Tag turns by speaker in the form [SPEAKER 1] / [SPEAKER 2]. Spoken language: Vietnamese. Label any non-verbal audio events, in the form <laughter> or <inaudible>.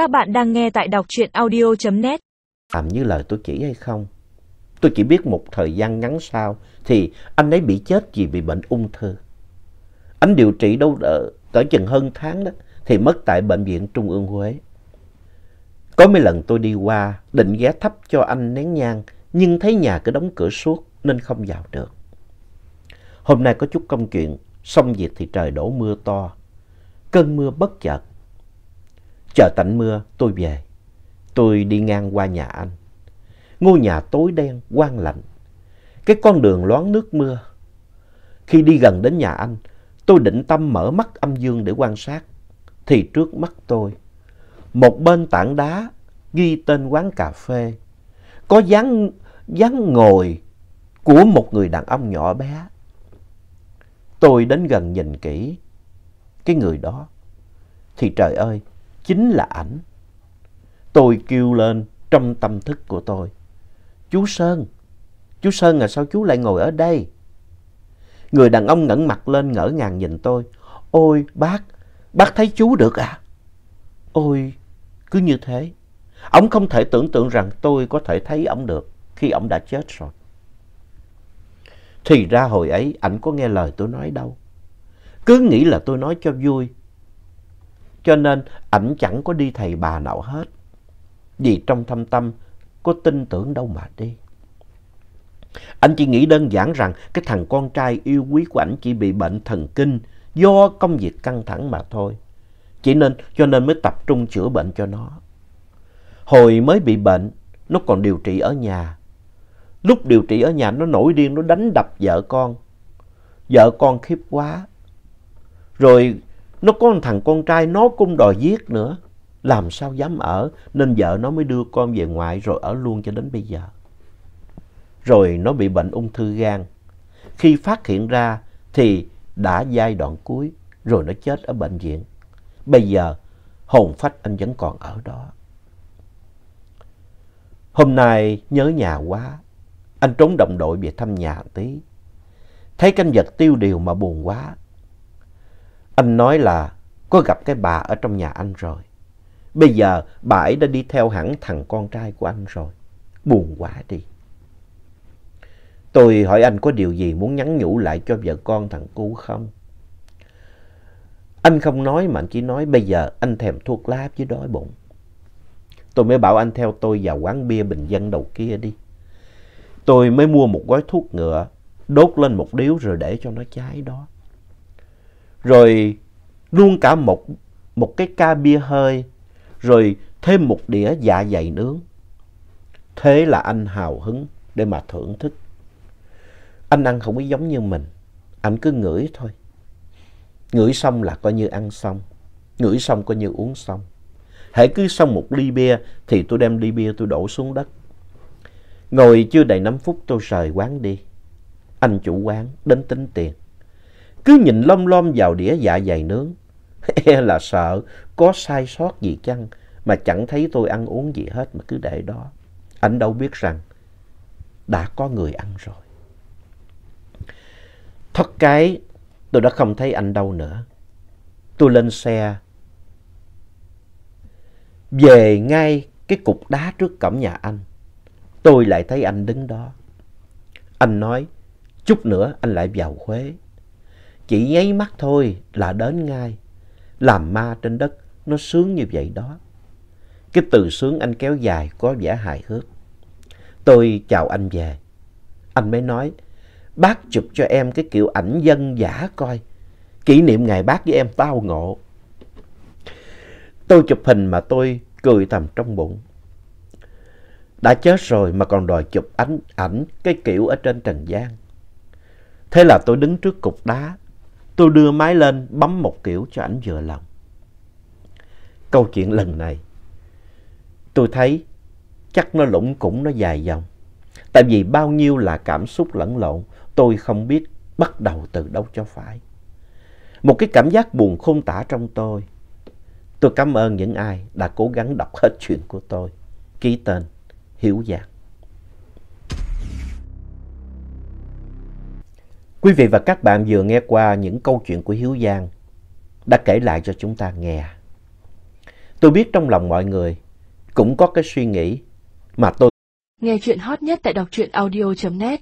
[SPEAKER 1] Các bạn đang nghe tại đọc truyện audio.net.
[SPEAKER 2] Làm như lời tôi chỉ hay không? Tôi chỉ biết một thời gian ngắn sau thì anh ấy bị chết vì bị bệnh ung thư. Anh điều trị đâu đỡ, cỡ chừng hơn tháng đó thì mất tại Bệnh viện Trung ương Huế. Có mấy lần tôi đi qua định ghé thắp cho anh nén nhang nhưng thấy nhà cứ đóng cửa suốt nên không vào được. Hôm nay có chút công chuyện, xong việc thì trời đổ mưa to. Cơn mưa bất chợt. Chờ tạnh mưa tôi về. Tôi đi ngang qua nhà anh. Ngôi nhà tối đen, quang lạnh. Cái con đường loáng nước mưa. Khi đi gần đến nhà anh, tôi định tâm mở mắt âm dương để quan sát. Thì trước mắt tôi, một bên tảng đá ghi tên quán cà phê. Có dáng, dáng ngồi của một người đàn ông nhỏ bé. Tôi đến gần nhìn kỹ cái người đó. Thì trời ơi, chính là ảnh. Tôi kêu lên trong tâm thức của tôi. Chú Sơn, chú Sơn à sao chú lại ngồi ở đây? Người đàn ông ngẩng mặt lên ngỡ ngàng nhìn tôi. Ôi bác, bác thấy chú được à? Ôi, cứ như thế. Ông không thể tưởng tượng rằng tôi có thể thấy ông được khi ông đã chết rồi. Thì ra hồi ấy ảnh có nghe lời tôi nói đâu. Cứ nghĩ là tôi nói cho vui. Cho nên ảnh chẳng có đi thầy bà nào hết. Vì trong thâm tâm có tin tưởng đâu mà đi. Anh chỉ nghĩ đơn giản rằng cái thằng con trai yêu quý của ảnh chỉ bị bệnh thần kinh do công việc căng thẳng mà thôi. Chỉ nên cho nên mới tập trung chữa bệnh cho nó. Hồi mới bị bệnh, nó còn điều trị ở nhà. Lúc điều trị ở nhà nó nổi điên, nó đánh đập vợ con. Vợ con khiếp quá. Rồi nó có một thằng con trai nó cũng đòi giết nữa. Làm sao dám ở, nên vợ nó mới đưa con về ngoại rồi ở luôn cho đến bây giờ. Rồi nó bị bệnh ung thư gan. Khi phát hiện ra thì đã giai đoạn cuối, rồi nó chết ở bệnh viện. Bây giờ hồn phách anh vẫn còn ở đó. Hôm nay nhớ nhà quá, anh trốn đồng đội về thăm nhà tí. Thấy canh vật tiêu điều mà buồn quá. Anh nói là có gặp cái bà ở trong nhà anh rồi. Bây giờ bà ấy đã đi theo hẳn thằng con trai của anh rồi. Buồn quá đi. Tôi hỏi anh có điều gì muốn nhắn nhủ lại cho vợ con thằng cu không? Anh không nói mà anh chỉ nói bây giờ anh thèm thuốc lá với đói bụng. Tôi mới bảo anh theo tôi vào quán bia bình dân đầu kia đi. Tôi mới mua một gói thuốc ngựa, đốt lên một điếu rồi để cho nó cháy đó. Rồi luôn cả một, một cái ca bia hơi, rồi thêm một đĩa dạ dày nướng. Thế là anh hào hứng để mà thưởng thức. Anh ăn không có giống như mình, anh cứ ngửi thôi. Ngửi xong là coi như ăn xong, ngửi xong coi như uống xong. Hãy cứ xong một ly bia thì tôi đem ly bia tôi đổ xuống đất. Ngồi chưa đầy 5 phút tôi rời quán đi. Anh chủ quán đến tính tiền. Cứ nhìn lom lom vào đĩa dạ dày nướng. <laughs> E là sợ có sai sót gì chăng mà chẳng thấy tôi ăn uống gì hết mà cứ để đó. Anh đâu biết rằng đã có người ăn rồi. Thoát cái tôi đã không thấy anh đâu nữa. Tôi lên xe về ngay cái cục đá trước cổng nhà anh. Tôi lại thấy anh đứng đó. Anh nói, chút nữa anh lại vào Huế. Chỉ nháy mắt thôi là đến ngay. Làm ma trên đất, nó sướng như vậy đó. Cái từ sướng anh kéo dài có vẻ hài hước. Tôi chào anh về. Anh mới nói, bác chụp cho em cái kiểu ảnh dân giả coi. Kỷ niệm ngày bác với em tao ngộ. Tôi chụp hình mà tôi cười thầm trong bụng. Đã chết rồi mà còn đòi chụp ảnh, ảnh cái kiểu ở trên trần gian. Thế là tôi đứng trước cục đá. Tôi đưa máy lên bấm một kiểu cho ảnh vừa lòng. Câu chuyện lần này, tôi thấy chắc nó lũng củng nó dài dòng. Tại vì bao nhiêu là cảm xúc lẫn lộn, tôi không biết bắt đầu từ đâu cho phải. Một cái cảm giác buồn khôn tả trong tôi. Tôi cảm ơn những ai đã cố gắng đọc hết chuyện của tôi. Ký tên, Hiếu Giang. Quý vị và các bạn vừa nghe qua những câu chuyện của Hiếu Giang, đã kể lại cho chúng ta nghe. Tôi biết trong lòng mọi người cũng có cái suy nghĩ mà tôi
[SPEAKER 1] Nghe chuyện hot nhất tại đọc truyện audio.net